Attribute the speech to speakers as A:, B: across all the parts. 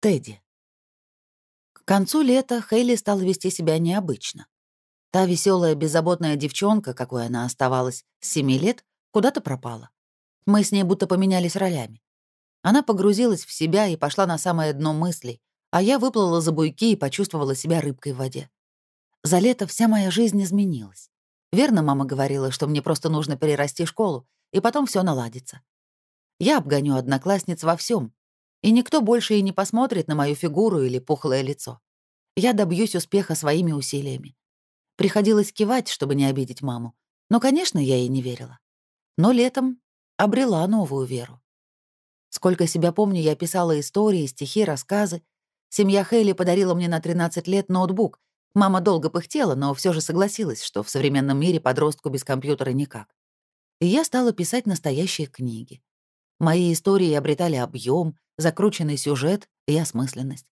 A: Тедди. К концу лета Хейли стала вести себя необычно. Та веселая, беззаботная девчонка, какой она оставалась с семи лет, куда-то пропала. Мы с ней будто поменялись ролями. Она погрузилась в себя и пошла на самое дно мыслей, а я выплыла за буйки и почувствовала себя рыбкой в воде. За лето вся моя жизнь изменилась. Верно, мама говорила, что мне просто нужно перерасти школу, и потом все наладится. Я обгоню одноклассниц во всем, и никто больше и не посмотрит на мою фигуру или пухлое лицо. Я добьюсь успеха своими усилиями. Приходилось кивать, чтобы не обидеть маму. Но, конечно, я ей не верила. Но летом обрела новую веру. Сколько себя помню, я писала истории, стихи, рассказы. Семья Хейли подарила мне на 13 лет ноутбук. Мама долго пыхтела, но все же согласилась, что в современном мире подростку без компьютера никак. И я стала писать настоящие книги. Мои истории обретали объем, закрученный сюжет и осмысленность.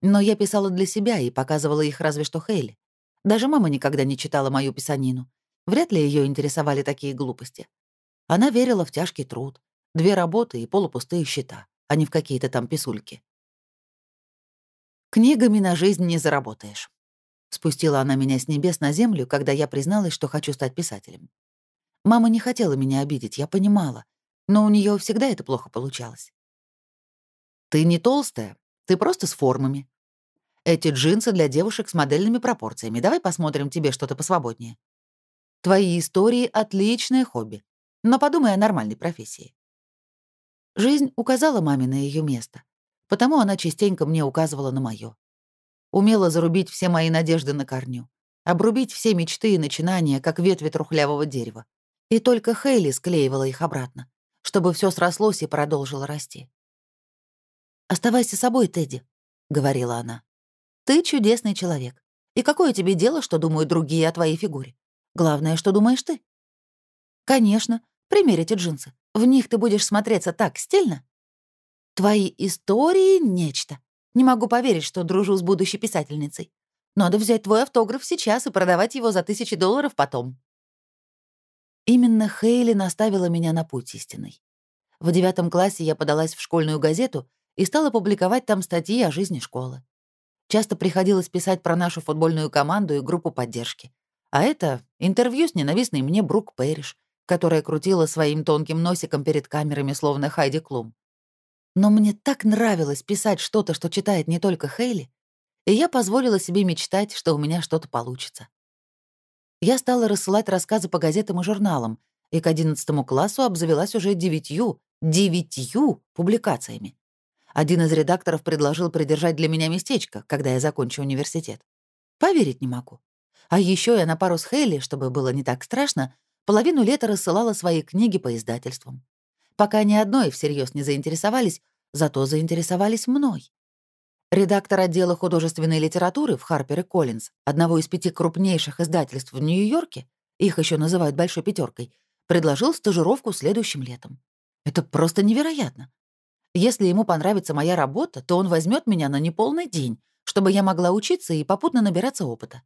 A: Но я писала для себя и показывала их разве что Хейли. Даже мама никогда не читала мою писанину. Вряд ли ее интересовали такие глупости. Она верила в тяжкий труд, две работы и полупустые счета, а не в какие-то там писульки. «Книгами на жизнь не заработаешь», — спустила она меня с небес на землю, когда я призналась, что хочу стать писателем. Мама не хотела меня обидеть, я понимала, но у нее всегда это плохо получалось. Ты не толстая, ты просто с формами. Эти джинсы для девушек с модельными пропорциями. Давай посмотрим тебе что-то посвободнее. Твои истории — отличное хобби. Но подумай о нормальной профессии. Жизнь указала маме на ее место, потому она частенько мне указывала на мое. Умела зарубить все мои надежды на корню, обрубить все мечты и начинания, как ветви трухлявого дерева. И только Хейли склеивала их обратно, чтобы все срослось и продолжило расти. «Оставайся собой, Тедди», — говорила она. «Ты чудесный человек. И какое тебе дело, что думают другие о твоей фигуре? Главное, что думаешь ты». «Конечно. Примерь эти джинсы. В них ты будешь смотреться так стильно». «Твои истории — нечто. Не могу поверить, что дружу с будущей писательницей. Надо взять твой автограф сейчас и продавать его за тысячи долларов потом». Именно Хейли наставила меня на путь истинный. В девятом классе я подалась в школьную газету и стала публиковать там статьи о жизни школы. Часто приходилось писать про нашу футбольную команду и группу поддержки. А это интервью с ненавистной мне Брук Пэриш, которая крутила своим тонким носиком перед камерами, словно Хайди Клум. Но мне так нравилось писать что-то, что читает не только Хейли, и я позволила себе мечтать, что у меня что-то получится. Я стала рассылать рассказы по газетам и журналам, и к одиннадцатому классу обзавелась уже девятью, девятью публикациями. Один из редакторов предложил придержать для меня местечко, когда я закончу университет. Поверить не могу. А еще я на пару с Хейли, чтобы было не так страшно, половину лета рассылала свои книги по издательствам. Пока ни одной всерьез не заинтересовались, зато заинтересовались мной. Редактор отдела художественной литературы в Харпер и Коллинз, одного из пяти крупнейших издательств в Нью-Йорке, их еще называют «большой пятеркой, предложил стажировку следующим летом. Это просто невероятно. Если ему понравится моя работа, то он возьмет меня на неполный день, чтобы я могла учиться и попутно набираться опыта.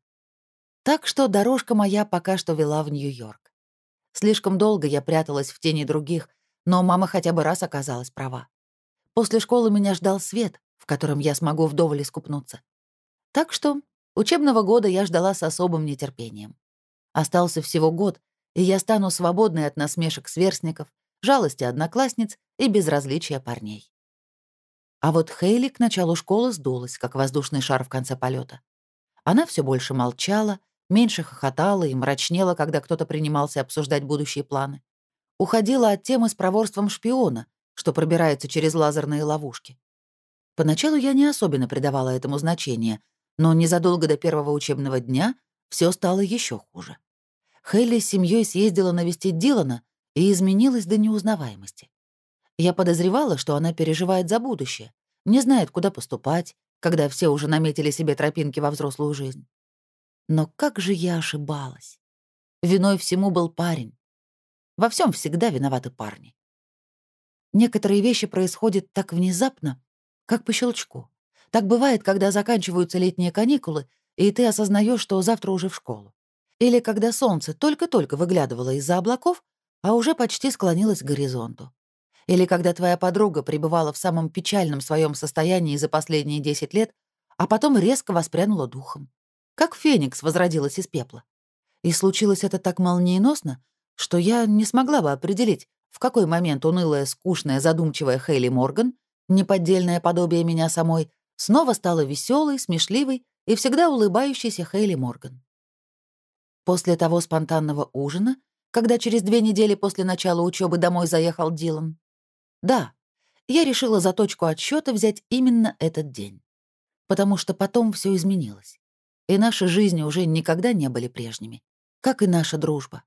A: Так что дорожка моя пока что вела в Нью-Йорк. Слишком долго я пряталась в тени других, но мама хотя бы раз оказалась права. После школы меня ждал свет, в котором я смогу вдоволь искупнуться. Так что учебного года я ждала с особым нетерпением. Остался всего год, и я стану свободной от насмешек сверстников, жалости одноклассниц и безразличия парней. А вот Хейли к началу школы сдулась, как воздушный шар в конце полета. Она все больше молчала, меньше хохотала и мрачнела, когда кто-то принимался обсуждать будущие планы. Уходила от темы с проворством шпиона, что пробирается через лазерные ловушки. Поначалу я не особенно придавала этому значения, но незадолго до первого учебного дня все стало еще хуже. Хейли с семьей съездила навестить Дилана и изменилась до неузнаваемости. Я подозревала, что она переживает за будущее, не знает, куда поступать, когда все уже наметили себе тропинки во взрослую жизнь. Но как же я ошибалась. Виной всему был парень. Во всем всегда виноваты парни. Некоторые вещи происходят так внезапно, как по щелчку. Так бывает, когда заканчиваются летние каникулы, и ты осознаешь, что завтра уже в школу. Или когда солнце только-только выглядывало из-за облаков, а уже почти склонилась к горизонту. Или когда твоя подруга пребывала в самом печальном своем состоянии за последние 10 лет, а потом резко воспрянула духом. Как феникс возродилась из пепла. И случилось это так молниеносно, что я не смогла бы определить, в какой момент унылая, скучная, задумчивая Хейли Морган, неподдельное подобие меня самой, снова стала веселой, смешливой и всегда улыбающейся Хейли Морган. После того спонтанного ужина, когда через две недели после начала учебы домой заехал Дилан, да, я решила за точку отсчета взять именно этот день. Потому что потом все изменилось. И наши жизни уже никогда не были прежними, как и наша дружба.